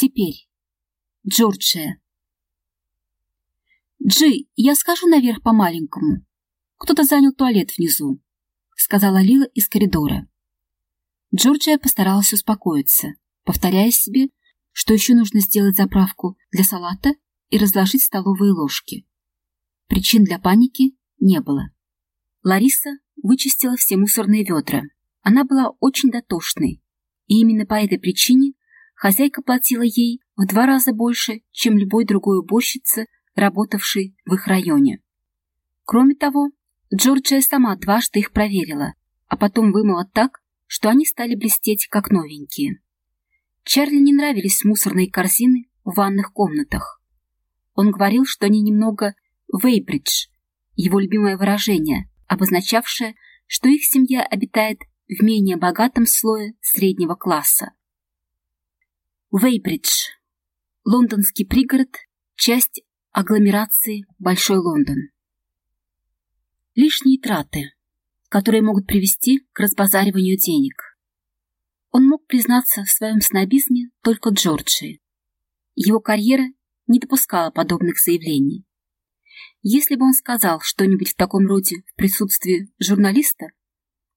Теперь. Джорджия. «Джи, я схожу наверх по-маленькому. Кто-то занял туалет внизу», — сказала Лила из коридора. Джорджия постаралась успокоиться, повторяя себе, что еще нужно сделать заправку для салата и разложить столовые ложки. Причин для паники не было. Лариса вычистила все мусорные ведра. Она была очень дотошной, и именно по этой причине хозяйка платила ей в два раза больше, чем любой другой уборщице, работавшей в их районе. Кроме того, Джорджия сама дважды их проверила, а потом вымыла так, что они стали блестеть, как новенькие. Чарли не нравились мусорные корзины в ванных комнатах. Он говорил, что они немного «вейбридж», его любимое выражение, обозначавшее, что их семья обитает в менее богатом слое среднего класса. Вейбридж – лондонский пригород, часть агломерации Большой Лондон. Лишние траты, которые могут привести к разбазариванию денег. Он мог признаться в своем снобизме только Джорджии. Его карьера не допускала подобных заявлений. Если бы он сказал что-нибудь в таком роде в присутствии журналиста,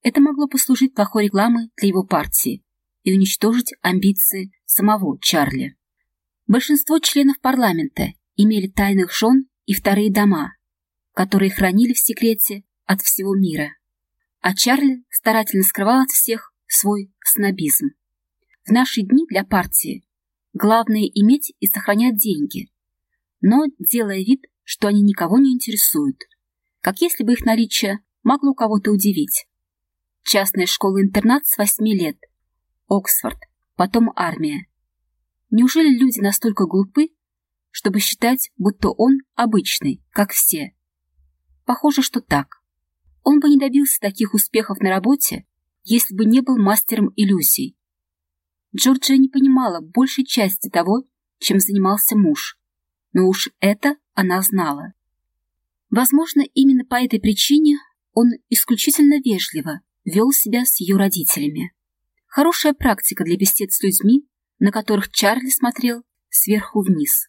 это могло послужить плохой рекламой для его партии и уничтожить амбиции самого Чарли. Большинство членов парламента имели тайных жен и вторые дома, которые хранили в секрете от всего мира. А Чарли старательно скрывал от всех свой снобизм. В наши дни для партии главное иметь и сохранять деньги, но делая вид, что они никого не интересуют, как если бы их наличие могло кого-то удивить. Частная школа-интернат с восьми лет, Оксфорд, потом армия. Неужели люди настолько глупы, чтобы считать, будто он обычный, как все? Похоже, что так. Он бы не добился таких успехов на работе, если бы не был мастером иллюзий. Джорджия не понимала большей части того, чем занимался муж, но уж это она знала. Возможно, именно по этой причине он исключительно вежливо вел себя с ее родителями. Хорошая практика для бесед с людьми, на которых Чарли смотрел сверху вниз.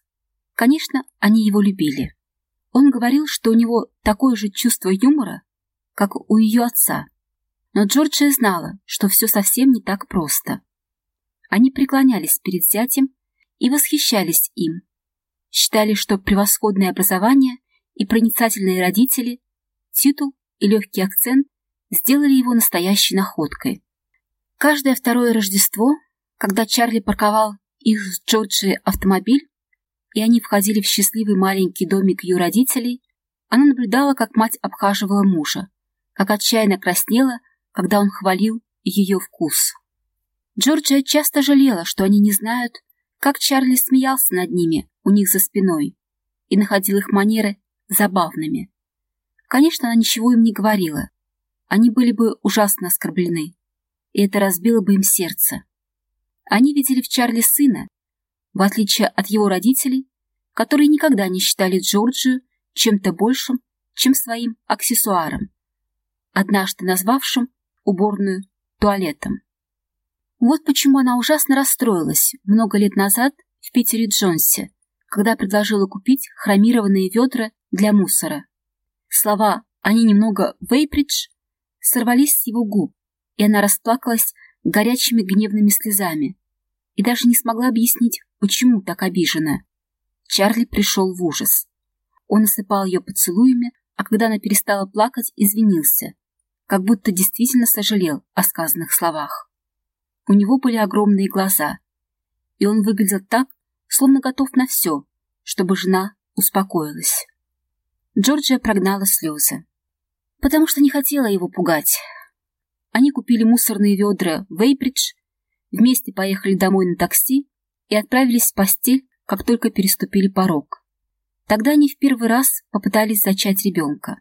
Конечно, они его любили. Он говорил, что у него такое же чувство юмора, как у ее отца. Но Джорджия знала, что все совсем не так просто. Они преклонялись перед зятем и восхищались им, считали, что превосходное образование и проницательные родители, титул и легкий акцент сделали его настоящей находкой. Каждое второе Рождество, когда Чарли парковал их с Джорджи автомобиль, и они входили в счастливый маленький домик ее родителей, она наблюдала, как мать обхаживала мужа, как отчаянно краснела, когда он хвалил ее вкус. Джорджия часто жалела, что они не знают, как Чарли смеялся над ними у них за спиной и находил их манеры забавными. Конечно, она ничего им не говорила. Они были бы ужасно оскорблены, и это разбило бы им сердце. Они видели в Чарли сына, в отличие от его родителей, которые никогда не считали Джорджию чем-то большим, чем своим аксессуаром, однажды назвавшим уборную туалетом. Вот почему она ужасно расстроилась много лет назад в Питере Джонсе, когда предложила купить хромированные ведра для мусора. Слова «они немного вейпридж» сорвались с его губ, и она расплакалась горячими гневными слезами и даже не смогла объяснить, почему так обижена. Чарли пришел в ужас. Он осыпал ее поцелуями, а когда она перестала плакать, извинился, как будто действительно сожалел о сказанных словах. У него были огромные глаза, и он выглядел так, словно готов на все, чтобы жена успокоилась. Джорджия прогнала слезы, потому что не хотела его пугать. Они купили мусорные ведра в Эйбридж, вместе поехали домой на такси и отправились в постель, как только переступили порог. Тогда они в первый раз попытались зачать ребенка.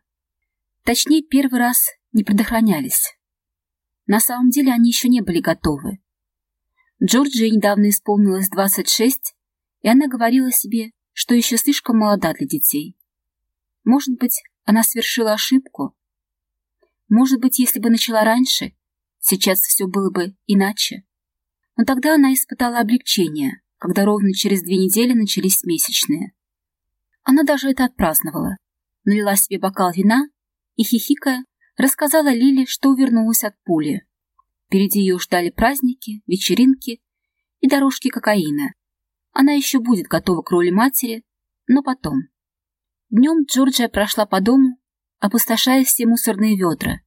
Точнее, первый раз не предохранялись. На самом деле они еще не были готовы. Джорджии недавно исполнилось 26, и она говорила себе, что еще слишком молода для детей. Может быть, она совершила ошибку? Может быть, если бы начала раньше, сейчас все было бы иначе? Но тогда она испытала облегчение, когда ровно через две недели начались месячные. Она даже это отпраздновала. Налила себе бокал вина и, хихикая, рассказала Лиле, что увернулась от пули. Впереди ее ждали праздники, вечеринки и дорожки кокаина. Она еще будет готова к роли матери, но потом. Днем Джорджия прошла по дому, опустошая все мусорные ведра,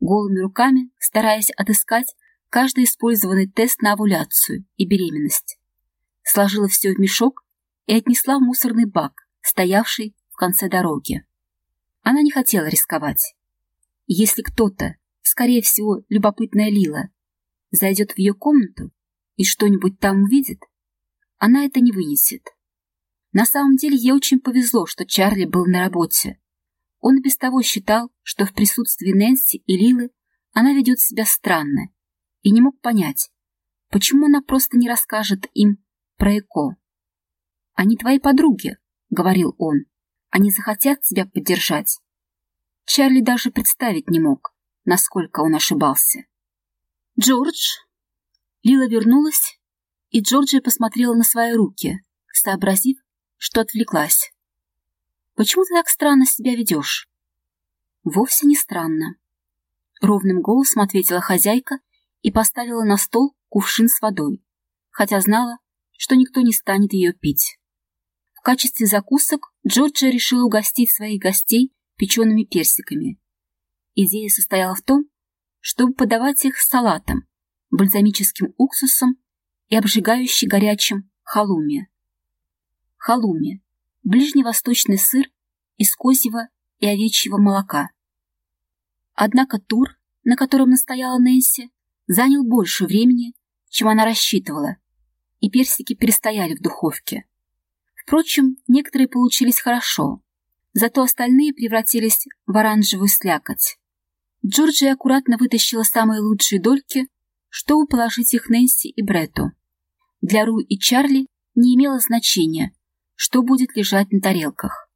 голыми руками стараясь отыскать каждый использованный тест на овуляцию и беременность. Сложила все в мешок и отнесла в мусорный бак, стоявший в конце дороги. Она не хотела рисковать. Если кто-то, скорее всего, любопытная Лила, зайдет в ее комнату и что-нибудь там увидит, она это не вынесет. На самом деле ей очень повезло, что Чарли был на работе. Он без того считал, что в присутствии Нэнси и Лилы она ведет себя странно, и не мог понять, почему она просто не расскажет им про ЭКО. «Они твои подруги», — говорил он. «Они захотят тебя поддержать». Чарли даже представить не мог, насколько он ошибался. «Джордж?» Лила вернулась, и Джорджия посмотрела на свои руки, сообразив, что отвлеклась. «Почему ты так странно себя ведешь?» «Вовсе не странно», — ровным голосом ответила хозяйка и поставила на стол кувшин с водой, хотя знала, что никто не станет ее пить. В качестве закусок Джорджия решила угостить своих гостей печеными персиками. Идея состояла в том, чтобы подавать их с салатом, бальзамическим уксусом и обжигающий горячим халуми. Халуми – ближневосточный сыр из козьего и овечьего молока. Однако тур, на котором настояла Нэнси, занял больше времени, чем она рассчитывала, и персики перестояли в духовке. Впрочем, некоторые получились хорошо, зато остальные превратились в оранжевую слякоть. Джорджия аккуратно вытащила самые лучшие дольки, чтобы положить их Нэнси и Бретту. Для Ру и Чарли не имело значения, что будет лежать на тарелках.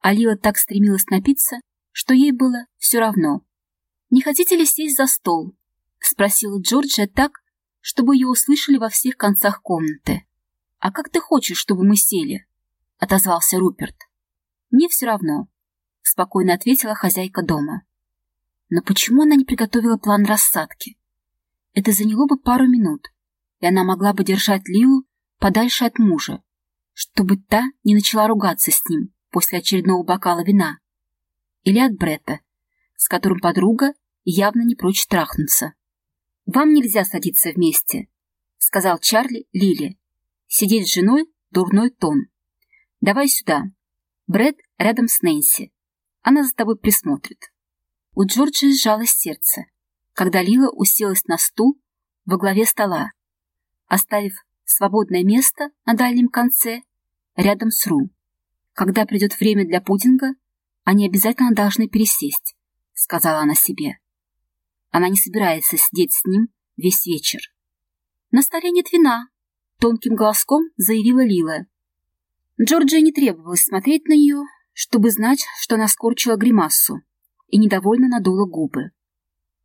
Алила так стремилась напиться, что ей было все равно. «Не хотите ли сесть за стол?» — спросила Джорджия так, чтобы ее услышали во всех концах комнаты. «А как ты хочешь, чтобы мы сели?» — отозвался Руперт. «Мне все равно», — спокойно ответила хозяйка дома. Но почему она не приготовила план рассадки? Это заняло бы пару минут, и она могла бы держать Лилу подальше от мужа, чтобы та не начала ругаться с ним после очередного бокала вина. Или от Бретта, с которым подруга явно не прочь трахнуться. «Вам нельзя садиться вместе», — сказал Чарли Лили. «Сидеть с женой — дурной тон. Давай сюда. Брэд рядом с Нэнси. Она за тобой присмотрит». У Джорджи сжалось сердце, когда Лила уселась на стул во главе стола, оставив свободное место на дальнем конце рядом с Ру. Когда придет время для пудинга, они обязательно должны пересесть, сказала она себе. Она не собирается сидеть с ним весь вечер. На столе нет вина, тонким голоском заявила Лила. Джорджия не требовалось смотреть на нее, чтобы знать, что она скорчила гримасу и недовольно надула губы.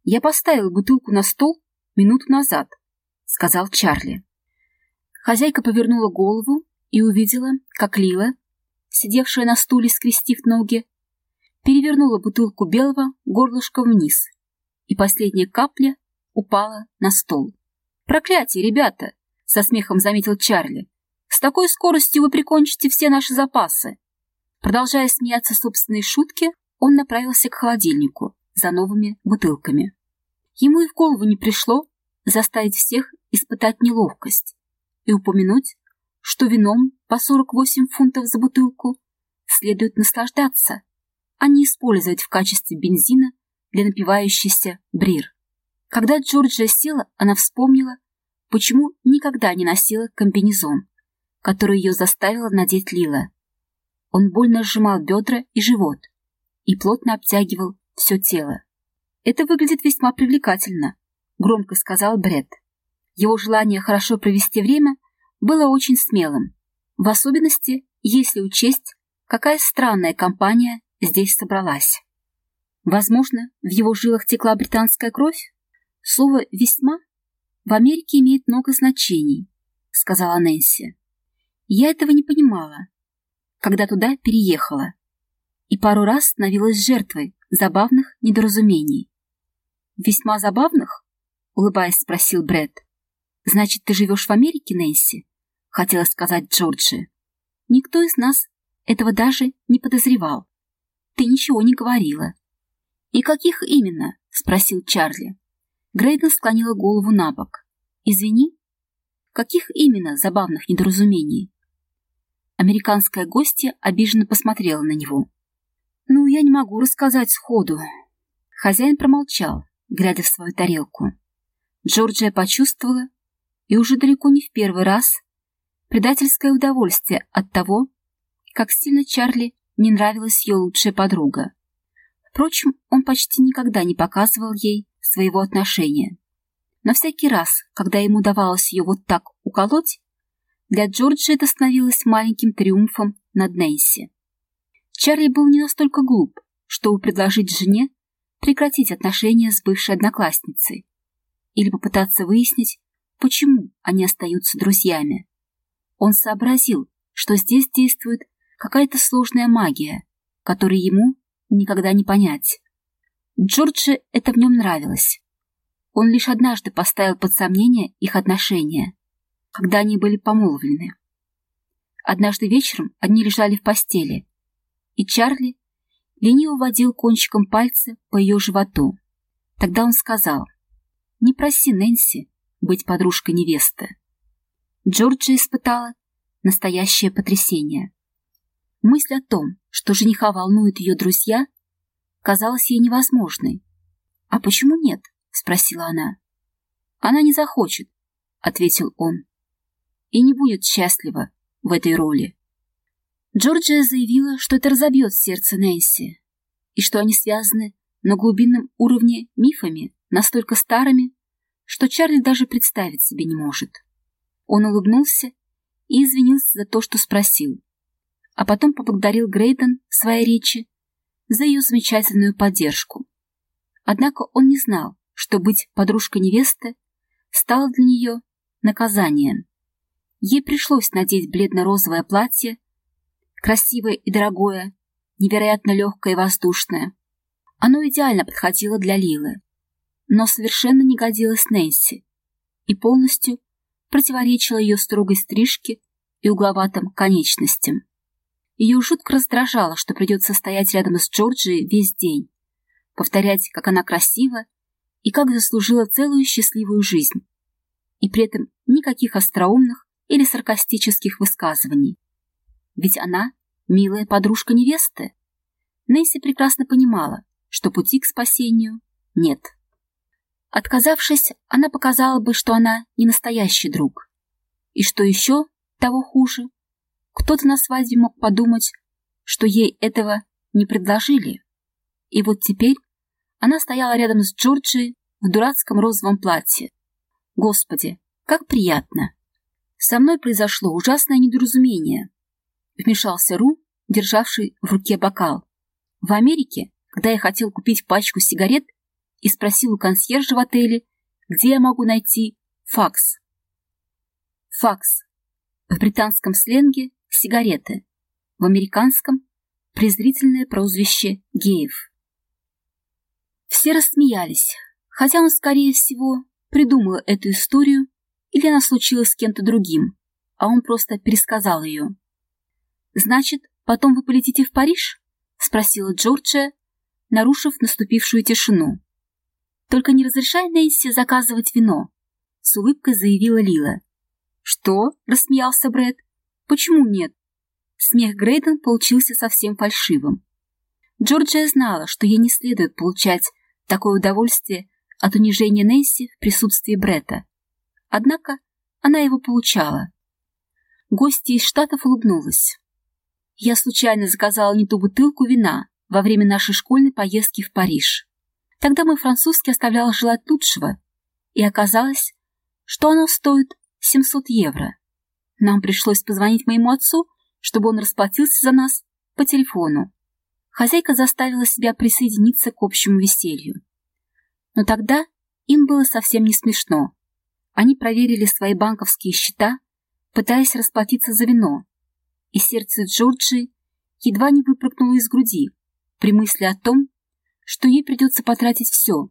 «Я поставил бутылку на стол минуту назад», — сказал Чарли. Хозяйка повернула голову и увидела, как Лила, сидевшая на стуле, скрестив ноги, перевернула бутылку белого горлышком вниз, и последняя капля упала на стол. «Проклятие, ребята!» — со смехом заметил Чарли. «С такой скоростью вы прикончите все наши запасы!» Продолжая смеяться собственной шутки, он направился к холодильнику за новыми бутылками. Ему и в голову не пришло заставить всех испытать неловкость и упомянуть, что вином по 48 фунтов за бутылку следует наслаждаться, а не использовать в качестве бензина для напивающейся брир. Когда Джорджия села, она вспомнила, почему никогда не носила комбинезон, который ее заставила надеть Лила. Он больно сжимал бедра и живот и плотно обтягивал все тело. «Это выглядит весьма привлекательно», — громко сказал Бред. Его желание хорошо провести время было очень смелым, в особенности, если учесть, какая странная компания здесь собралась. Возможно, в его жилах текла британская кровь? Слово «весьма» в Америке имеет много значений. сказала Нэнси. Я этого не понимала, когда туда переехала, и пару раз становилась жертвой забавных недоразумений. «Весьма забавных?» — улыбаясь, спросил Брэд. «Значит, ты живешь в Америке, Нэнси?» — хотела сказать Джорджи. «Никто из нас этого даже не подозревал. Ты ничего не говорила». «И каких именно?» — спросил Чарли. Грейден склонила голову на бок. «Извини?» «Каких именно забавных недоразумений?» Американская гостья обиженно посмотрела на него. «Ну, я не могу рассказать сходу». Хозяин промолчал, глядя в свою тарелку. Джорджия почувствовала, и уже далеко не в первый раз, предательское удовольствие от того, как сильно Чарли не нравилась ее лучшая подруга. Впрочем, он почти никогда не показывал ей своего отношения. Но всякий раз, когда ему удавалось ее вот так уколоть, для Джорджа это становилось маленьким триумфом над Нэнси. Чарли был не настолько глуп, чтобы предложить жене прекратить отношения с бывшей одноклассницей или попытаться выяснить, почему они остаются друзьями. Он сообразил, что здесь действует какая-то сложная магия, которой ему никогда не понять. Джорджи это в нем нравилось. Он лишь однажды поставил под сомнение их отношения, когда они были помолвлены. Однажды вечером они лежали в постели, и Чарли лениво водил кончиком пальца по ее животу. Тогда он сказал, «Не проси Нэнси быть подружкой невесты». Джорджи испытала настоящее потрясение. Мысль о том, что жениха волнуют ее друзья, казалась ей невозможной. «А почему нет?» — спросила она. «Она не захочет», — ответил он, — «и не будет счастлива в этой роли». Джорджия заявила, что это разобьет сердце Нэнси, и что они связаны на глубинном уровне мифами, настолько старыми, что Чарли даже представить себе не может. Он улыбнулся и извинился за то, что спросил, а потом поблагодарил Грейден в своей речи за ее замечательную поддержку. Однако он не знал, что быть подружкой невесты стало для нее наказанием. Ей пришлось надеть бледно-розовое платье красивое и дорогое, невероятно легкое и воздушное. Оно идеально подходило для Лилы, но совершенно не годилось Нэнси и полностью противоречило ее строгой стрижке и угловатым конечностям. Ее жутко раздражало, что придется стоять рядом с Джорджией весь день, повторять, как она красива и как заслужила целую счастливую жизнь, и при этом никаких остроумных или саркастических высказываний ведь она милая подружка невесты. Несси прекрасно понимала, что пути к спасению нет. Отказавшись, она показала бы, что она не настоящий друг. И что еще того хуже, кто-то на свадьбе мог подумать, что ей этого не предложили. И вот теперь она стояла рядом с Джорджией в дурацком розовом платье. Господи, как приятно! Со мной произошло ужасное недоразумение, вмешался Ру, державший в руке бокал. В Америке, когда я хотел купить пачку сигарет и спросил у консьержа в отеле, где я могу найти факс. Факс. В британском сленге сигареты. В американском презрительное прозвище геев. Все рассмеялись, хотя он, скорее всего, придумал эту историю или она случилась с кем-то другим, а он просто пересказал ее. «Значит, потом вы полетите в Париж?» — спросила Джорджия, нарушив наступившую тишину. «Только не разрешай Нэнси заказывать вино», — с улыбкой заявила Лила. «Что?» — рассмеялся Брэд. «Почему нет?» Смех Грейден получился совсем фальшивым. Джорджия знала, что ей не следует получать такое удовольствие от унижения Нэнси в присутствии Бретта. Однако она его получала. Гостья из Штатов улыбнулась. Я случайно заказала не ту бутылку вина во время нашей школьной поездки в Париж. Тогда мой французский оставлял желать лучшего, и оказалось, что оно стоит 700 евро. Нам пришлось позвонить моему отцу, чтобы он расплатился за нас по телефону. Хозяйка заставила себя присоединиться к общему веселью. Но тогда им было совсем не смешно. Они проверили свои банковские счета, пытаясь расплатиться за вино, и сердце Джорджии едва не выпрыгнуло из груди при мысли о том, что ей придется потратить все,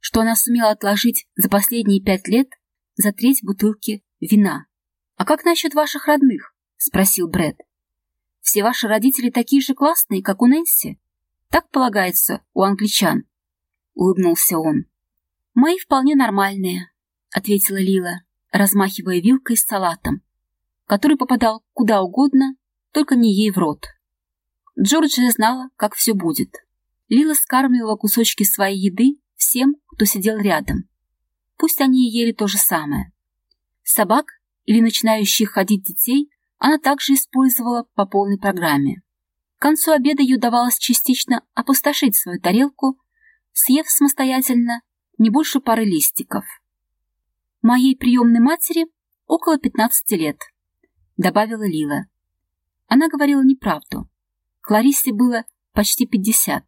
что она сумела отложить за последние пять лет за треть бутылки вина. «А как насчет ваших родных?» — спросил Брэд. «Все ваши родители такие же классные, как у Нэнси? Так полагается у англичан?» — улыбнулся он. «Мои вполне нормальные», — ответила Лила, размахивая вилкой с салатом, который попадал куда угодно, только не ей в рот. Джорджия знала, как все будет. Лила скармливала кусочки своей еды всем, кто сидел рядом. Пусть они ели то же самое. Собак или начинающих ходить детей она также использовала по полной программе. К концу обеда ей удавалось частично опустошить свою тарелку, съев самостоятельно не больше пары листиков. «Моей приемной матери около 15 лет», — добавила Лила. Она говорила неправду. Кларисе было почти 50.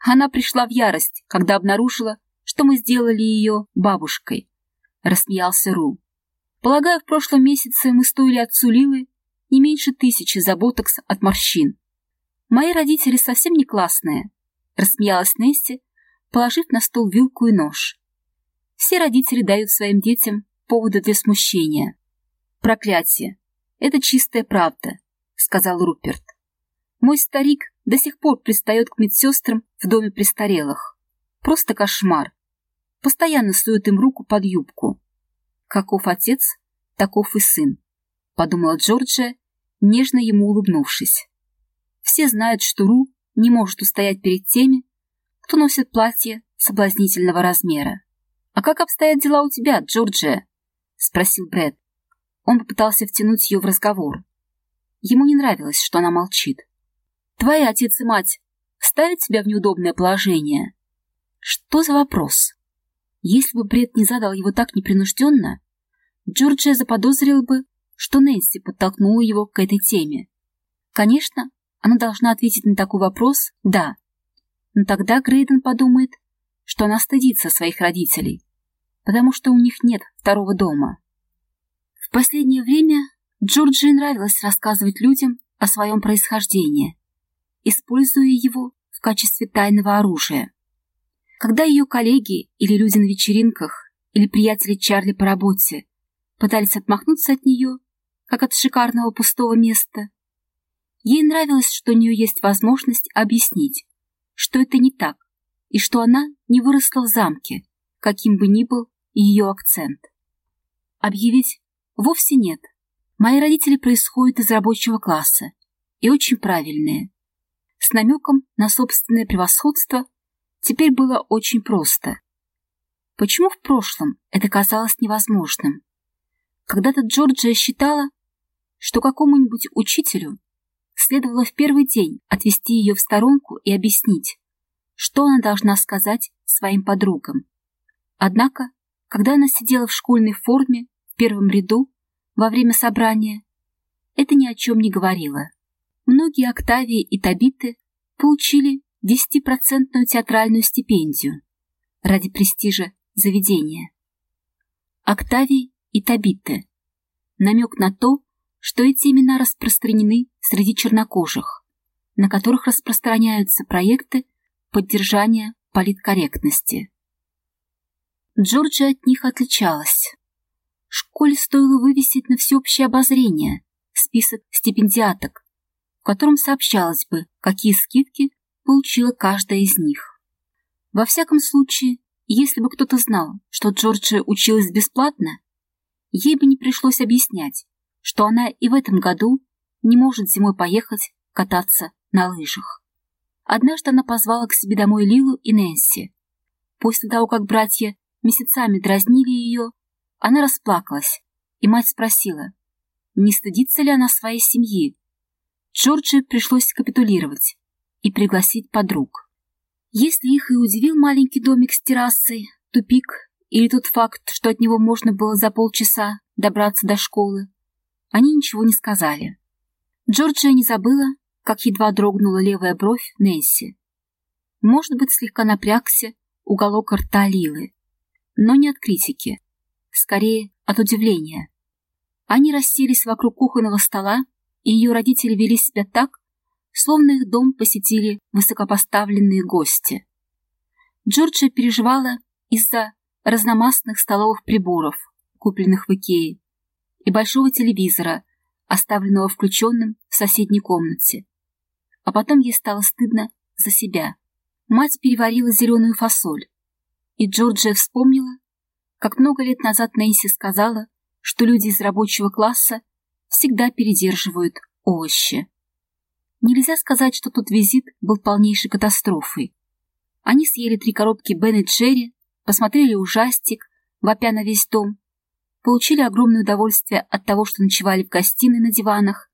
Она пришла в ярость, когда обнаружила, что мы сделали ее бабушкой. Рассмеялся Ру. Полагаю, в прошлом месяце мы стоили отцу Лилы не меньше тысячи за ботокс от морщин. Мои родители совсем не классные, рассмеялась Несси, положив на стол вилку и нож. Все родители дают своим детям поводы для смущения. Проклятие. Это чистая правда, сказал Руперт. Мой старик до сих пор пристает к медсестрам в доме престарелых. Просто кошмар. Постоянно сует им руку под юбку. Каков отец, таков и сын, подумала Джорджия, нежно ему улыбнувшись. Все знают, что Ру не может устоять перед теми, кто носит платье соблазнительного размера. «А как обстоят дела у тебя, Джорджия?» — спросил Брэд. Он попытался втянуть ее в разговор. Ему не нравилось, что она молчит. Твои отец и мать ставят тебя в неудобное положение. Что за вопрос? Если бы Бред не задал его так непринужденно, Джорджия заподозрила бы, что Нэнси подтолкнула его к этой теме. Конечно, она должна ответить на такой вопрос «да». Но тогда Грейден подумает, что она стыдится своих родителей, потому что у них нет второго дома. В последнее время Джорджии нравилось рассказывать людям о своем происхождении используя его в качестве тайного оружия. Когда ее коллеги или люди на вечеринках или приятели Чарли по работе пытались отмахнуться от нее, как от шикарного пустого места, ей нравилось, что у нее есть возможность объяснить, что это не так, и что она не выросла в замке, каким бы ни был ее акцент. Объявить вовсе нет. Мои родители происходят из рабочего класса и очень правильные с намеком на собственное превосходство, теперь было очень просто. Почему в прошлом это казалось невозможным? Когда-то Джорджия считала, что какому-нибудь учителю следовало в первый день отвести ее в сторонку и объяснить, что она должна сказать своим подругам. Однако, когда она сидела в школьной форме в первом ряду во время собрания, это ни о чем не говорило. Многие Октавии и Табиты получили 10% театральную стипендию ради престижа заведения. Октавий и Табиты. Намек на то, что эти имена распространены среди чернокожих, на которых распространяются проекты поддержания политкорректности. Джорджия от них отличалась. Школе стоило вывесить на всеобщее обозрение список стипендиаток, котором сообщалось бы, какие скидки получила каждая из них. Во всяком случае, если бы кто-то знал, что Джорджия училась бесплатно, ей бы не пришлось объяснять, что она и в этом году не может зимой поехать кататься на лыжах. Однажды она позвала к себе домой Лилу и Нэнси. После того, как братья месяцами дразнили ее, она расплакалась, и мать спросила, не стыдится ли она своей семьи, Джорджи пришлось капитулировать и пригласить подруг. Если их и удивил маленький домик с террасой, тупик или тот факт, что от него можно было за полчаса добраться до школы, они ничего не сказали. Джорджия не забыла, как едва дрогнула левая бровь Несси. Может быть, слегка напрягся уголок рта Лилы, но не от критики, скорее от удивления. Они расселись вокруг кухонного стола, и ее родители вели себя так, словно их дом посетили высокопоставленные гости. Джорджия переживала из-за разномастных столовых приборов, купленных в Икее, и большого телевизора, оставленного включенным в соседней комнате. А потом ей стало стыдно за себя. Мать переварила зеленую фасоль, и Джорджия вспомнила, как много лет назад Нэнси сказала, что люди из рабочего класса всегда передерживают овощи. Нельзя сказать, что тот визит был полнейшей катастрофой. Они съели три коробки Бен и Джерри, посмотрели ужастик, вопя на весь дом, получили огромное удовольствие от того, что ночевали в гостиной на диванах,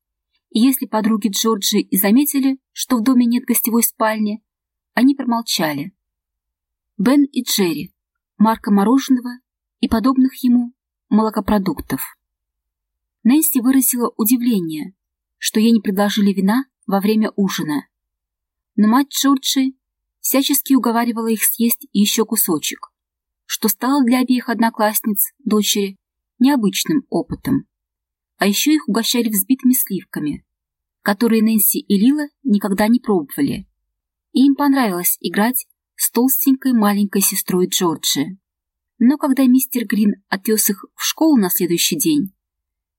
и если подруги Джорджи и заметили, что в доме нет гостевой спальни, они промолчали. Бен и Джерри, марка мороженого и подобных ему молокопродуктов. Нэнси выразила удивление, что ей не предложили вина во время ужина. Но мать Джорджи всячески уговаривала их съесть еще кусочек, что стало для обеих одноклассниц, дочери, необычным опытом. А еще их угощали взбитыми сливками, которые Нэнси и Лила никогда не пробовали. И им понравилось играть с толстенькой маленькой сестрой Джорджи. Но когда мистер Грин отвез их в школу на следующий день,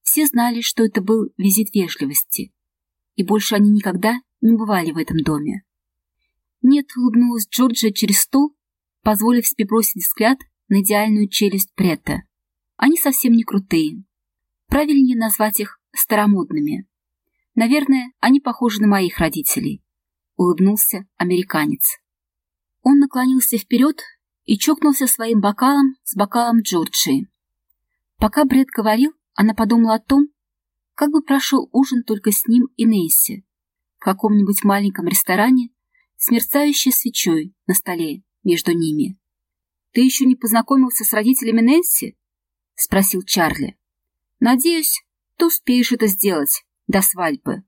все знали, что это был визит вежливости, и больше они никогда не бывали в этом доме. Нет, улыбнулась Джорджия через стол, позволив себе бросить взгляд на идеальную челюсть Претта. Они совсем не крутые. Правильнее назвать их старомодными. Наверное, они похожи на моих родителей, улыбнулся американец. Он наклонился вперед и чокнулся своим бокалом с бокалом Джорджии. Пока Бред говорил, она подумала о том, как бы прошел ужин только с ним и Несси в каком-нибудь маленьком ресторане с мерцающей свечой на столе между ними. «Ты еще не познакомился с родителями Нэнси?» — спросил Чарли. «Надеюсь, ты успеешь это сделать до свадьбы».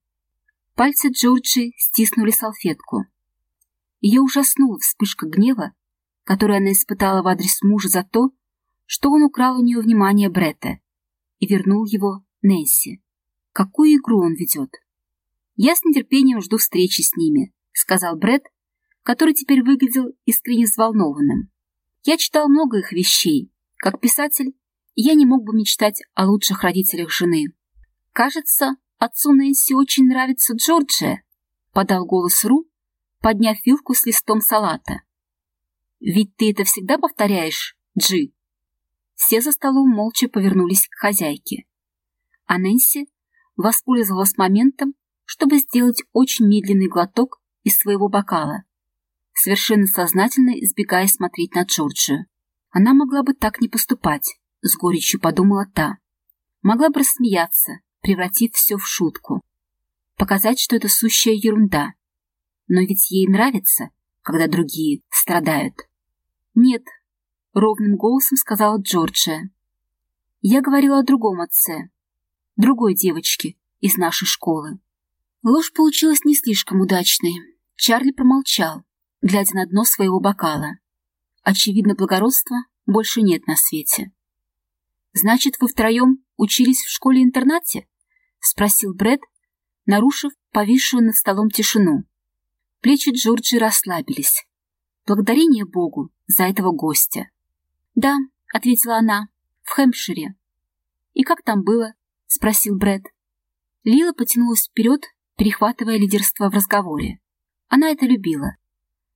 Пальцы Джорджи стиснули салфетку. Ее ужаснула вспышка гнева, которую она испытала в адрес мужа за то, что он украл у нее внимание Бретта и вернул его Нэнси. Какую игру он ведет? «Я с нетерпением жду встречи с ними», — сказал Бретт, который теперь выглядел искренне взволнованным. «Я читал много их вещей. Как писатель, я не мог бы мечтать о лучших родителях жены. Кажется, отцу Нэнси очень нравится Джорджия», — подал голос Ру, подняв вилку с листом салата. «Ведь ты это всегда повторяешь, Джи?» Все за столом молча повернулись к хозяйке. А Нэнси воспользовалась моментом, чтобы сделать очень медленный глоток из своего бокала, совершенно сознательно избегая смотреть на Джорджию. Она могла бы так не поступать, с горечью подумала та. Могла бы рассмеяться, превратив все в шутку. Показать, что это сущая ерунда, но ведь ей нравится, когда другие страдают. «Нет», — ровным голосом сказала Джорджия. «Я говорила о другом отце, другой девочке из нашей школы». Ложь получилась не слишком удачной. Чарли промолчал, глядя на дно своего бокала. Очевидно, благородства больше нет на свете. «Значит, вы втроем учились в школе-интернате?» — спросил Брэд, нарушив повисшую над столом тишину. Плечи Джорджи расслабились. Благодарение Богу за этого гостя. «Да», — ответила она, — «в Хэмпшире». «И как там было?» — спросил Брэд. Лила потянулась вперед, перехватывая лидерство в разговоре. Она это любила.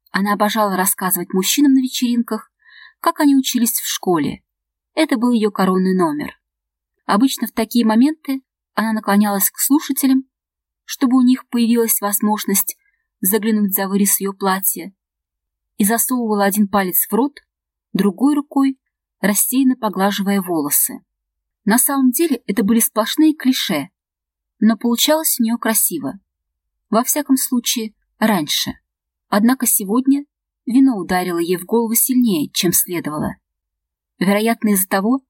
Она обожала рассказывать мужчинам на вечеринках, как они учились в школе. Это был ее коронный номер. Обычно в такие моменты она наклонялась к слушателям, чтобы у них появилась возможность заглянуть за вырез ее платья, и засовывала один палец в рот, другой рукой рассеянно поглаживая волосы. На самом деле это были сплошные клише, но получалось у нее красиво. Во всяком случае, раньше. Однако сегодня вино ударило ей в голову сильнее, чем следовало. Вероятно, из-за того,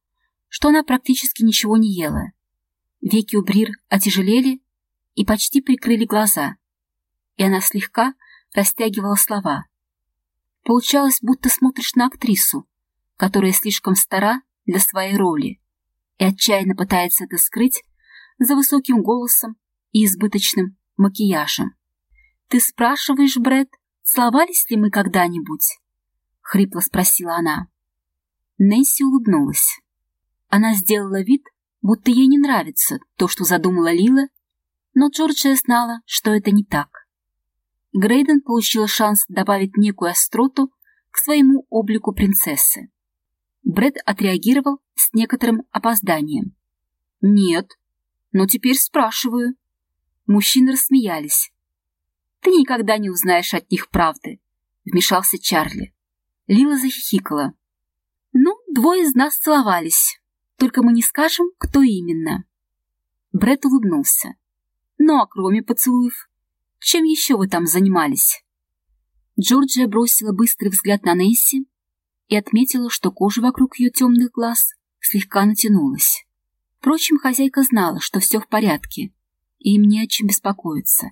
что она практически ничего не ела. Веки у Брир отяжелели и почти прикрыли глаза и она слегка растягивала слова. Получалось, будто смотришь на актрису, которая слишком стара для своей роли. и отчаянно пытается это скрыть за высоким голосом и избыточным макияжем. «Ты спрашиваешь, Брэд, целовались ли мы когда-нибудь?» — хрипло спросила она. Нэнси улыбнулась. Она сделала вид, будто ей не нравится то, что задумала Лила, но Джорджия знала, что это не так. Грейден получила шанс добавить некую остроту к своему облику принцессы. Брэд отреагировал с некоторым опозданием. «Нет, но теперь спрашиваю». Мужчины рассмеялись. «Ты никогда не узнаешь от них правды», — вмешался Чарли. Лила захихикала. «Ну, двое из нас целовались, только мы не скажем, кто именно». Брэд улыбнулся. «Ну, а кроме поцелуев, чем еще вы там занимались?» Джорджия бросила быстрый взгляд на Несси и отметила, что кожа вокруг ее темных глаз слегка натянулась. Впрочем, хозяйка знала, что все в порядке, и им не о чем беспокоиться.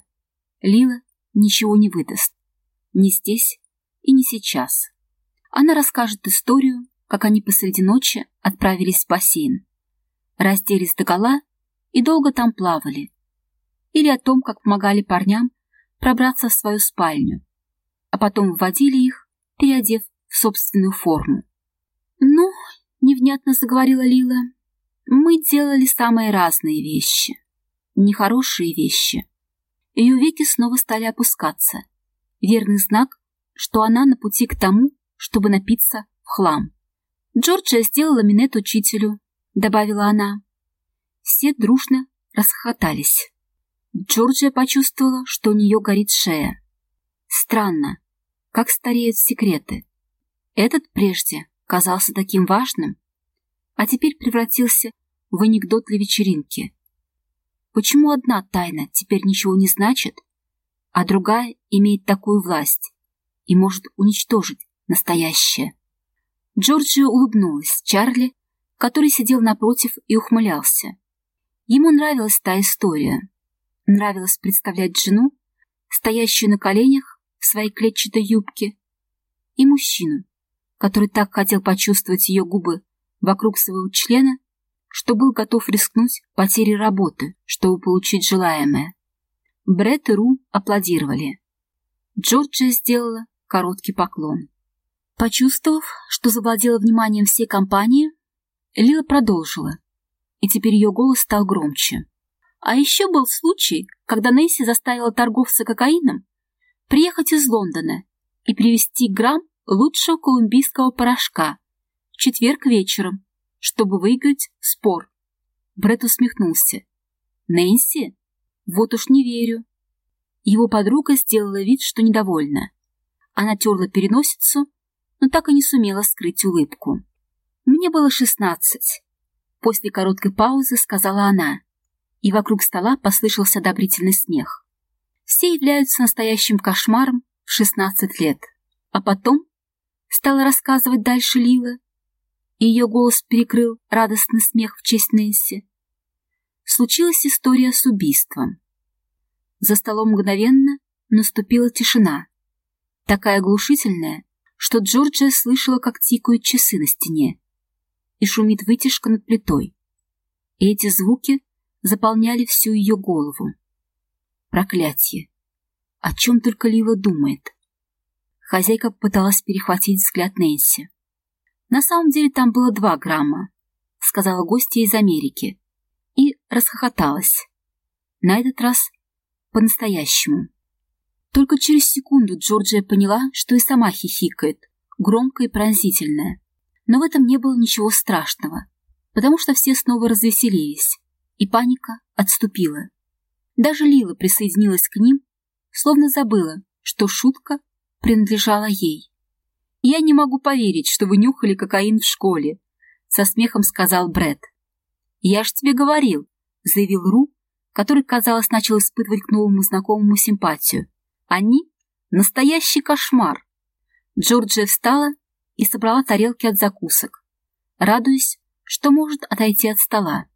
Лила ничего не выдаст. Ни здесь и не сейчас. Она расскажет историю, как они посреди ночи отправились в бассейн. Разделись догола и долго там плавали. Или о том, как помогали парням пробраться в свою спальню, а потом вводили их, переодев в собственную форму. «Ну, — невнятно заговорила Лила, — мы делали самые разные вещи, нехорошие вещи. Ее веки снова стали опускаться. Верный знак, что она на пути к тому, чтобы напиться в хлам. Джорджия сделала минет учителю, добавила она. Все дружно расхохотались. Джорджия почувствовала, что у нее горит шея. Странно, как стареют секреты. Этот прежде казался таким важным, а теперь превратился в анекдот для вечеринки. Почему одна тайна теперь ничего не значит, а другая имеет такую власть и может уничтожить настоящее? Джорджия улыбнулась Чарли, который сидел напротив и ухмылялся. Ему нравилась та история. Нравилось представлять жену, стоящую на коленях в своей клетчатой юбке, и мужчину, который так хотел почувствовать ее губы вокруг своего члена, что был готов рискнуть потерей работы, чтобы получить желаемое. Бретт и Ру аплодировали. Джорджия сделала короткий поклон. Почувствовав, что завладела вниманием всей компании, Лила продолжила, и теперь ее голос стал громче. А еще был случай, когда Несси заставила торговца кокаином приехать из Лондона и привезти грамм лучшего колумбийского порошка в четверг вечером, чтобы выиграть спор. Брэд усмехнулся. «Нэнси? Вот уж не верю». Его подруга сделала вид, что недовольна. Она терла переносицу, но так и не сумела скрыть улыбку. «Мне было шестнадцать». После короткой паузы сказала она, и вокруг стола послышался одобрительный смех. Все являются настоящим кошмаром в шестнадцать лет. А потом стала рассказывать дальше Лила, и ее голос перекрыл радостный смех в честь Нэнси. Случилась история с убийством. За столом мгновенно наступила тишина, такая оглушительная, что Джорджия слышала, как тикают часы на стене и шумит вытяжка над плитой. И эти звуки заполняли всю ее голову. Проклятие! О чем только Лила думает. Хозяйка попыталась перехватить взгляд Нэнси. «На самом деле там было два грамма», — сказала гостья из Америки. И расхохоталась. На этот раз по-настоящему. Только через секунду Джорджия поняла, что и сама хихикает, громко и пронзительная. Но в этом не было ничего страшного, потому что все снова развеселились, и паника отступила. Даже Лила присоединилась к ним, словно забыла, что шутка принадлежала ей. «Я не могу поверить, что вы нюхали кокаин в школе», — со смехом сказал Бред. «Я ж тебе говорил», — заявил Ру, который, казалось, начал испытывать к новому знакомому симпатию. «Они — настоящий кошмар». Джорджия встала и собрала тарелки от закусок, радуясь, что может отойти от стола.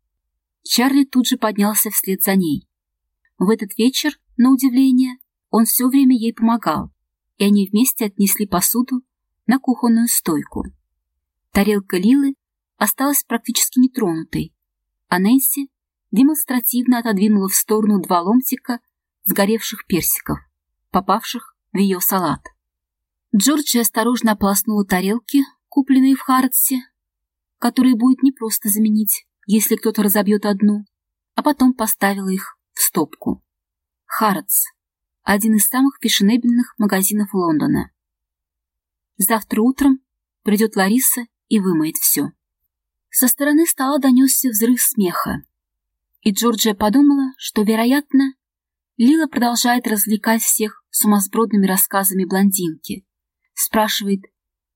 Чарли тут же поднялся вслед за ней. В этот вечер, на удивление, он все время ей помогал, и они вместе отнесли посуду на кухонную стойку. Тарелка Лилы осталась практически нетронутой, а Нэнси демонстративно отодвинула в сторону два ломтика сгоревших персиков, попавших в ее салат. Джорджи осторожно ополоснула тарелки, купленные в Харатсе, которые будет непросто заменить, если кто-то разобьет одну, а потом поставила их в стопку. Харатс – один из самых фешенебельных магазинов Лондона. Завтра утром придет Лариса и вымоет все. Со стороны стола донесся взрыв смеха, и Джорджия подумала, что, вероятно, Лила продолжает развлекать всех сумасбродными рассказами блондинки, спрашивает,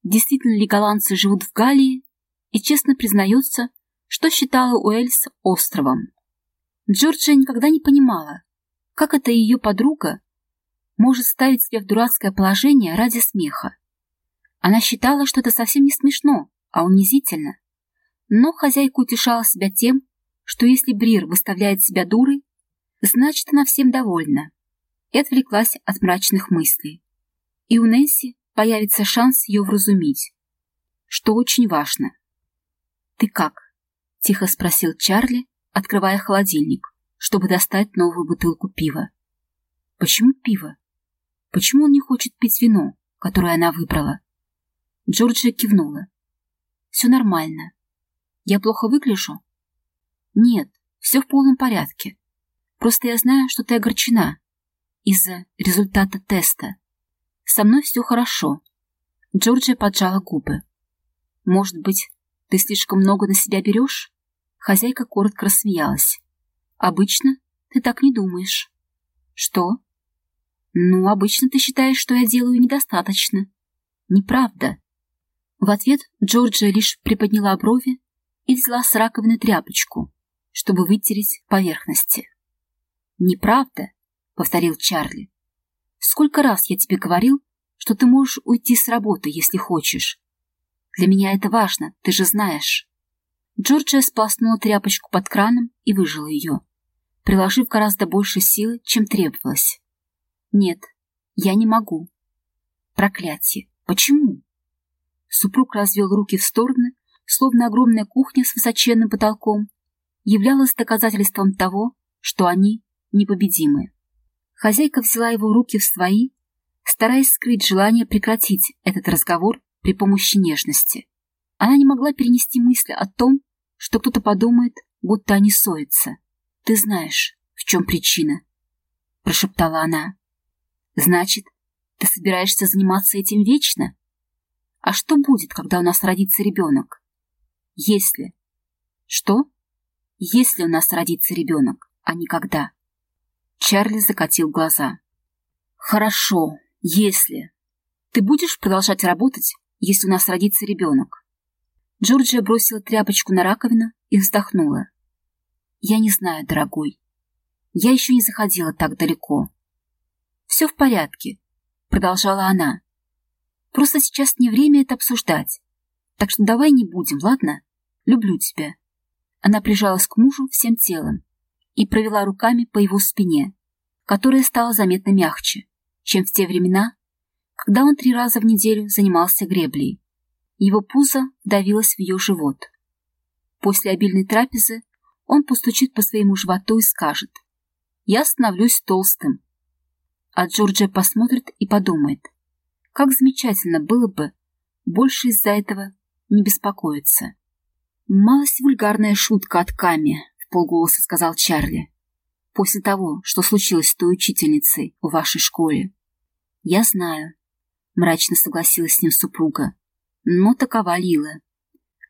действительно ли голландцы живут в Галлии, и честно признается, что считала Уэльс островом. Джорджия никогда не понимала, как эта ее подруга может ставить себя в дурацкое положение ради смеха. Она считала, что это совсем не смешно, а унизительно. Но хозяйка утешала себя тем, что если Брир выставляет себя дурой, значит, она всем довольна, и отвлеклась от мрачных мыслей. И у Нэнси появится шанс ее вразумить, что очень важно. «Ты как?» — тихо спросил Чарли, открывая холодильник, чтобы достать новую бутылку пива. «Почему пиво? Почему он не хочет пить вино, которое она выбрала?» Джорджия кивнула. «Все нормально. Я плохо выгляжу?» «Нет, все в полном порядке. Просто я знаю, что ты огорчена из-за результата теста. Со мной все хорошо». Джорджия поджала губы. «Может быть, ты слишком много на себя берешь?» Хозяйка коротко рассмеялась. «Обычно ты так не думаешь». «Что?» «Ну, обычно ты считаешь, что я делаю недостаточно». «Неправда». В ответ Джорджия лишь приподняла брови и взяла с раковины тряпочку, чтобы вытереть поверхности. «Неправда», — повторил Чарли. «Сколько раз я тебе говорил, что ты можешь уйти с работы, если хочешь. Для меня это важно, ты же знаешь». Джорджия сполоснула тряпочку под краном и выжила ее, приложив гораздо больше силы, чем требовалось. «Нет, я не могу». «Проклятие! Почему?» Супруг развел руки в стороны, словно огромная кухня с высоченным потолком являлась доказательством того, что они непобедимы. Хозяйка взяла его руки в свои, стараясь скрыть желание прекратить этот разговор при помощи нежности. Она не могла перенести мысли о том, что кто-то подумает, будто они ссорятся. «Ты знаешь, в чем причина?» — прошептала она. «Значит, ты собираешься заниматься этим вечно? А что будет, когда у нас родится ребенок? Если...» «Что?» «Если у нас родится ребенок, а не когда?» Чарли закатил глаза. «Хорошо, если...» «Ты будешь продолжать работать, если у нас родится ребенок?» Джорджия бросила тряпочку на раковину и вздохнула. «Я не знаю, дорогой. Я еще не заходила так далеко». «Все в порядке», — продолжала она. «Просто сейчас не время это обсуждать. Так что давай не будем, ладно? Люблю тебя». Она прижалась к мужу всем телом и провела руками по его спине, которая стала заметно мягче, чем в те времена, когда он три раза в неделю занимался греблей. Его пузо давилось в ее живот. После обильной трапезы он постучит по своему животу и скажет «Я становлюсь толстым». А Джорджия посмотрит и подумает, как замечательно было бы больше из-за этого не беспокоиться. «Малость вульгарная шутка от Ками», — в полголоса сказал Чарли. «После того, что случилось с той учительницей в вашей школе». «Я знаю», — мрачно согласилась с ним супруга. Но такова Лила.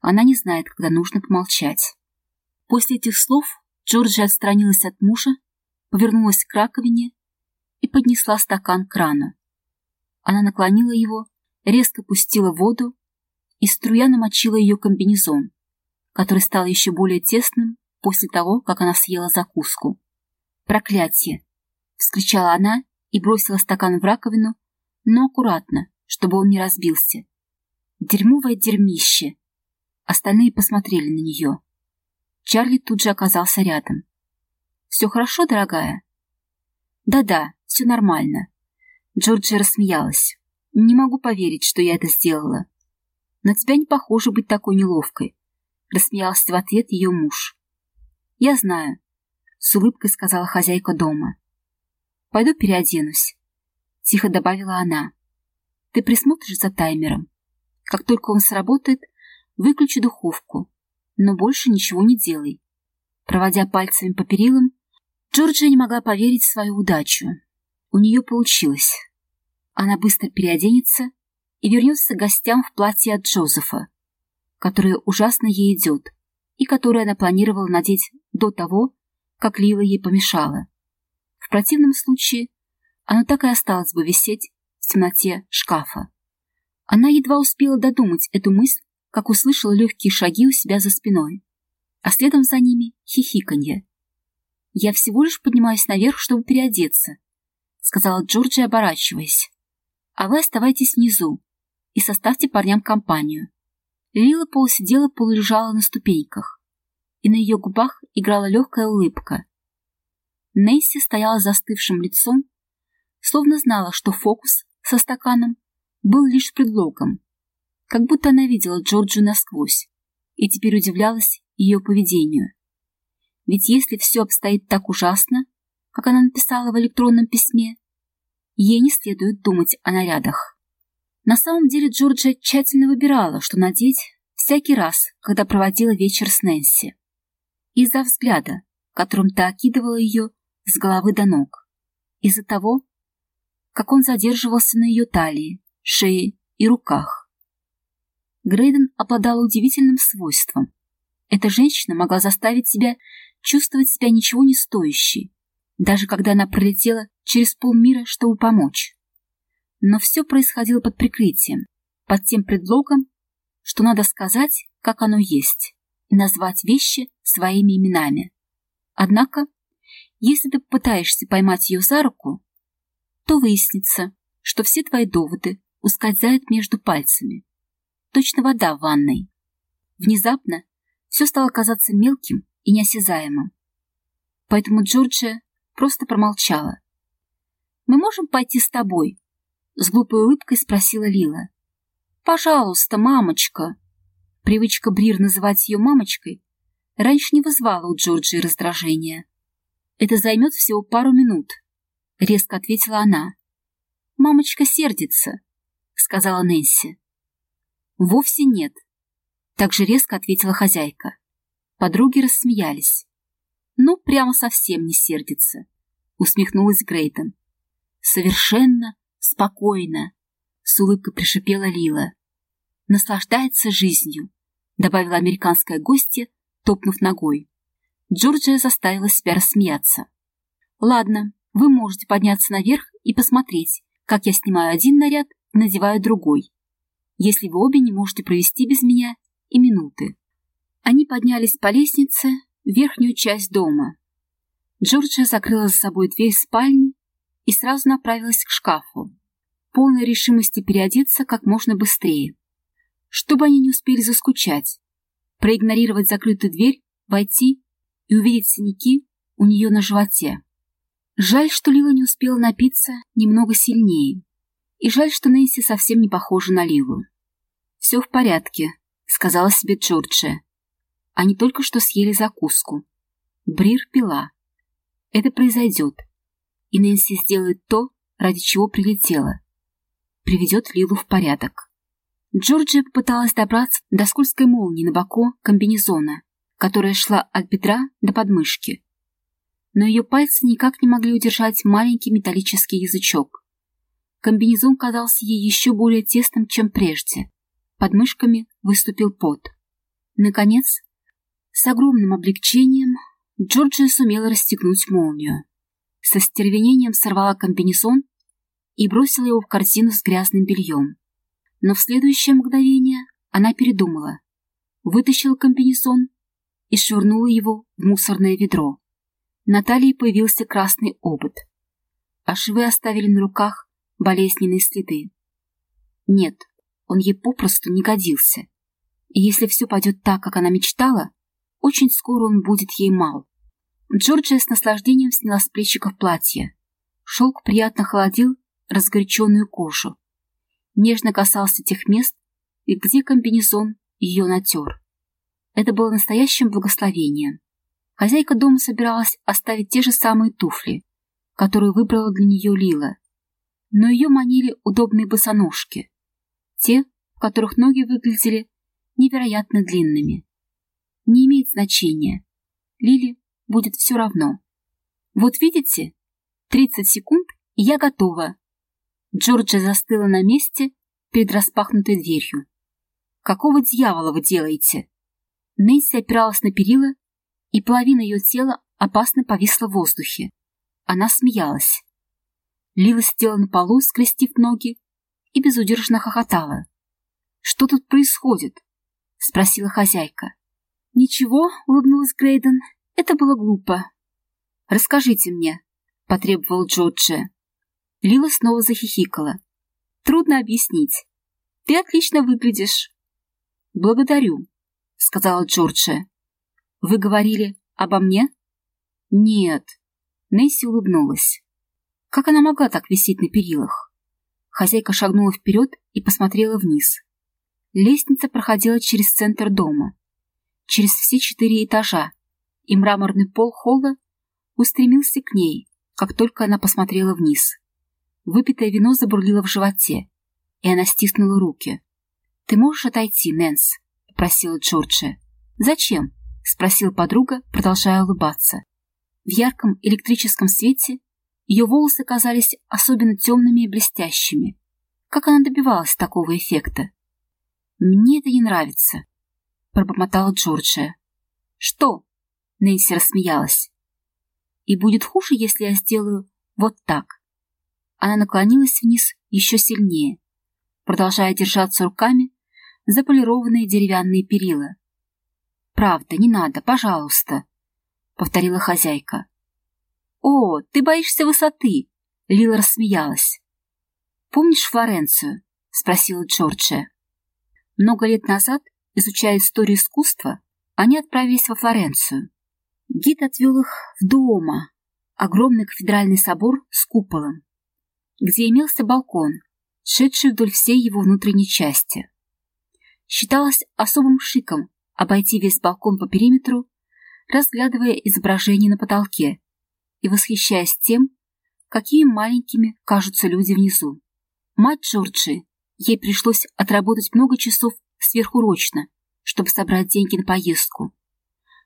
Она не знает, когда нужно помолчать. После этих слов Джорджи отстранилась от мужа, повернулась к раковине и поднесла стакан к крану. Она наклонила его, резко пустила воду, и струя намочила ее комбинезон, который стал еще более тесным после того, как она съела закуску. «Проклятие!» — вскричала она и бросила стакан в раковину, но аккуратно, чтобы он не разбился. Дерьмовое дерьмище. Остальные посмотрели на нее. Чарли тут же оказался рядом. «Все хорошо, дорогая?» «Да-да, все нормально». Джорджия рассмеялась. «Не могу поверить, что я это сделала. На тебя не похоже быть такой неловкой», рассмеялся в ответ ее муж. «Я знаю», — с улыбкой сказала хозяйка дома. «Пойду переоденусь», — тихо добавила она. «Ты присмотришь за таймером. Как только он сработает, выключи духовку, но больше ничего не делай». Проводя пальцами по перилам, Джорджия не могла поверить в свою удачу. У нее получилось. Она быстро переоденется и вернется к гостям в платье от Джозефа, которое ужасно ей идет и которое она планировала надеть до того, как Лила ей помешала. В противном случае оно так и осталось бы висеть в темноте шкафа. Она едва успела додумать эту мысль, как услышала легкие шаги у себя за спиной, а следом за ними хихиканье. «Я всего лишь поднимаюсь наверх, чтобы переодеться», — сказала Джорджи, оборачиваясь. «А вы оставайтесь внизу и составьте парням компанию». Лила полусидела, полулежала на ступеньках, и на ее губах играла легкая улыбка. Несси стояла застывшим лицом, словно знала, что фокус со стаканом был лишь предлогом, как будто она видела Джорджу насквозь и теперь удивлялась ее поведению. Ведь если все обстоит так ужасно, как она написала в электронном письме, ей не следует думать о нарядах. На самом деле Джорджия тщательно выбирала, что надеть всякий раз, когда проводила вечер с Нэнси. Из-за взгляда, которым та окидывала ее с головы до ног. Из-за того, как он задерживался на ее талии, шее и руках. Грейден обладала удивительным свойством. Эта женщина могла заставить себя чувствовать себя ничего не стоящей, даже когда она пролетела через полмира, чтобы помочь но все происходило под прикрытием, под тем предлогом, что надо сказать, как оно есть, и назвать вещи своими именами. Однако, если ты попытаешься поймать ее за руку, то выяснится, что все твои доводы ускользают между пальцами. Точно вода в ванной. Внезапно все стало казаться мелким и неосязаемым. Поэтому Джорджия просто промолчала. «Мы можем пойти с тобой?» С глупой улыбкой спросила Лила. «Пожалуйста, мамочка!» Привычка Брир называть ее мамочкой раньше не вызвала у Джорджии раздражения. «Это займет всего пару минут», — резко ответила она. «Мамочка сердится», — сказала Нэнси. «Вовсе нет», — также резко ответила хозяйка. Подруги рассмеялись. «Ну, прямо совсем не сердится», — усмехнулась Грейтон. «Совершенно спокойно, с улыбкой пришипела Лила. Наслаждается жизнью, добавила американская гостья, топнув ногой. Джорджия заставила себя рассмеяться. Ладно, вы можете подняться наверх и посмотреть, как я снимаю один наряд надеваю другой, если вы обе не можете провести без меня и минуты. Они поднялись по лестнице в верхнюю часть дома. Джорджия закрыла за собой дверь спальни и сразу направилась к шкафу, полной решимости переодеться как можно быстрее, чтобы они не успели заскучать, проигнорировать закрытую дверь, войти и увидеть синяки у нее на животе. Жаль, что Лила не успела напиться немного сильнее, и жаль, что Нэнси совсем не похожа на Лилу. «Все в порядке», — сказала себе Джорджия. Они только что съели закуску. Брир пила. Это произойдет и Нэнси сделает то, ради чего прилетела. Приведет Лилу в порядок. Джорджия попыталась добраться до скользкой молнии на боку комбинезона, которая шла от бедра до подмышки. Но ее пальцы никак не могли удержать маленький металлический язычок. Комбинезон казался ей еще более тесным, чем прежде. Под мышками выступил пот. Наконец, с огромным облегчением Джорджия сумела расстегнуть молнию со стервенением сорвала комбинезон и бросила его в корзину с грязным бельем. Но в следующее мгновение она передумала, вытащила комбинезон и швырнула его в мусорное ведро. На талии появился красный обод, а швы оставили на руках болезненные следы. Нет, он ей попросту не годился. И если все пойдет так, как она мечтала, очень скоро он будет ей мал. Джорджия с наслаждением сняла с плечиков платье. Шелк приятно холодил разгоряченную кожу. Нежно касался тех мест, где комбинезон ее натер. Это было настоящим благословением. Хозяйка дома собиралась оставить те же самые туфли, которые выбрала для нее Лила, но ее манили удобные босоножки, те, в которых ноги выглядели невероятно длинными. Не имеет значения. Лиле будет все равно. Вот видите? 30 секунд, и я готова. Джорджия застыла на месте перед распахнутой дверью. Какого дьявола вы делаете? Нэнси опиралась на перила, и половина ее тела опасно повисла в воздухе. Она смеялась. Лила сидела на полу, скрестив ноги, и безудержно хохотала. «Что тут происходит?» — спросила хозяйка. «Ничего», — улыбнулась Грейден, — «это было глупо». «Расскажите мне», — потребовал Джорджия. Лила снова захихикала. «Трудно объяснить. Ты отлично выглядишь». «Благодарю», — сказала Джорджия. «Вы говорили обо мне?» «Нет». Несси улыбнулась. Как она могла так висеть на перилах? Хозяйка шагнула вперед и посмотрела вниз. Лестница проходила через центр дома, через все четыре этажа, и мраморный пол холла устремился к ней, как только она посмотрела вниз. Выпитое вино забурлило в животе, и она стиснула руки. «Ты можешь отойти, Нэнс?» — попросила Джорджия. «Зачем?» — спросила подруга, продолжая улыбаться. В ярком электрическом свете ее волосы казались особенно темными и блестящими. Как она добивалась такого эффекта? «Мне это не нравится», — пробормотала Джорджия. «Что?» — Нэнси рассмеялась. «И будет хуже, если я сделаю вот так». Она наклонилась вниз еще сильнее, продолжая держаться руками за полированные деревянные перила. «Правда, не надо, пожалуйста», — повторила хозяйка. «О, ты боишься высоты!» — Лила рассмеялась. «Помнишь Флоренцию?» — спросила Джорджия. Много лет назад, изучая историю искусства, они отправились во Флоренцию. Гид отвел их в Дуомо, огромный кафедральный собор с куполом, где имелся балкон, шедший вдоль всей его внутренней части. Считалось особым шиком обойти весь балкон по периметру, разглядывая изображения на потолке и восхищаясь тем, какими маленькими кажутся люди внизу. Мать Джорджи Ей пришлось отработать много часов сверхурочно, чтобы собрать деньги на поездку.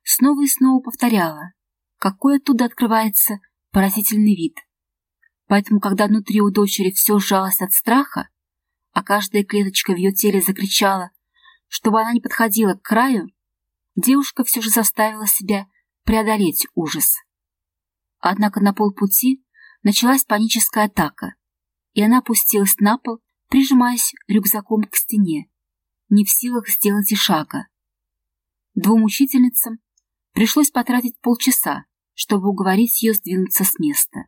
Снова и снова повторяла, какой оттуда открывается поразительный вид. Поэтому, когда внутри у дочери все сжалось от страха, а каждая клеточка в ее теле закричала, чтобы она не подходила к краю, девушка все же заставила себя преодолеть ужас. Однако на полпути началась паническая атака, и она опустилась на пол прижимаясь рюкзаком к стене, не в силах сделать и шага. Двум учительницам пришлось потратить полчаса, чтобы уговорить ее сдвинуться с места.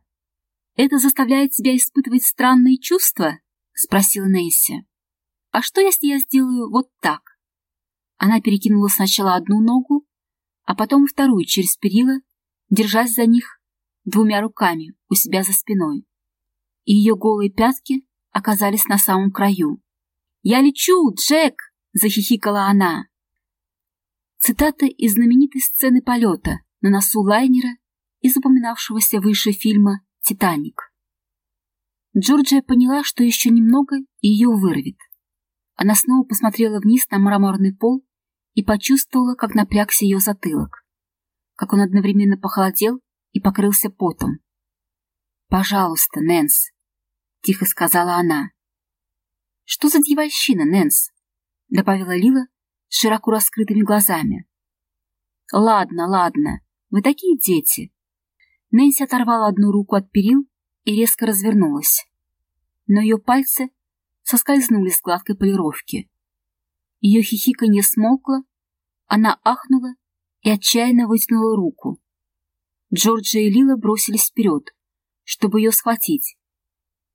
«Это заставляет тебя испытывать странные чувства?» — спросила Несси. «А что, если я сделаю вот так?» Она перекинула сначала одну ногу, а потом вторую через перила, держась за них двумя руками у себя за спиной. И ее голые пятки оказались на самом краю. «Я лечу, Джек!» — захихикала она. Цитата из знаменитой сцены полета на носу лайнера из упоминавшегося выше фильма «Титаник». Джорджия поняла, что еще немного и ее вырвет. Она снова посмотрела вниз на мраморный пол и почувствовала, как напрягся ее затылок, как он одновременно похолодел и покрылся потом. «Пожалуйста, Нэнс, — тихо сказала она. «Что за дьявольщина, Нэнс?» — добавила Лила с широко раскрытыми глазами. «Ладно, ладно, вы такие дети». Нэнси оторвала одну руку от перил и резко развернулась. Но ее пальцы соскользнули с гладкой полировки. Ее хихиканье смолкло, она ахнула и отчаянно вытянула руку. Джорджия и Лила бросились вперед, чтобы ее схватить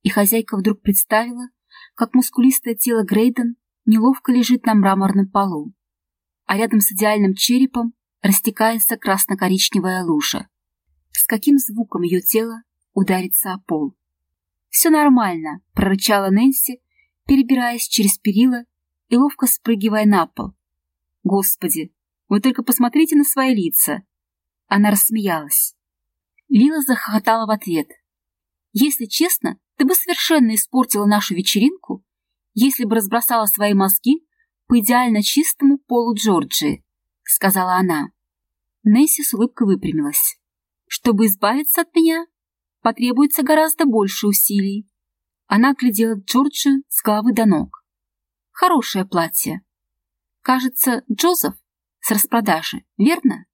и хозяйка вдруг представила, как мускулистое тело Грейден неловко лежит на мраморном полу, а рядом с идеальным черепом растекается красно-коричневая лужа. С каким звуком ее тело ударится о пол. «Все нормально», — прорычала Нэнси, перебираясь через перила и ловко спрыгивая на пол. «Господи, вы только посмотрите на свои лица. Она рассмеялась. Лила захохотала в ответ. «Если честно, ты бы совершенно испортила нашу вечеринку, если бы разбросала свои мозги по идеально чистому полу Джорджии», — сказала она. Несси с улыбкой выпрямилась. «Чтобы избавиться от меня, потребуется гораздо больше усилий». Она глядела Джорджию с головы до ног. «Хорошее платье. Кажется, Джозеф с распродажи, верно?»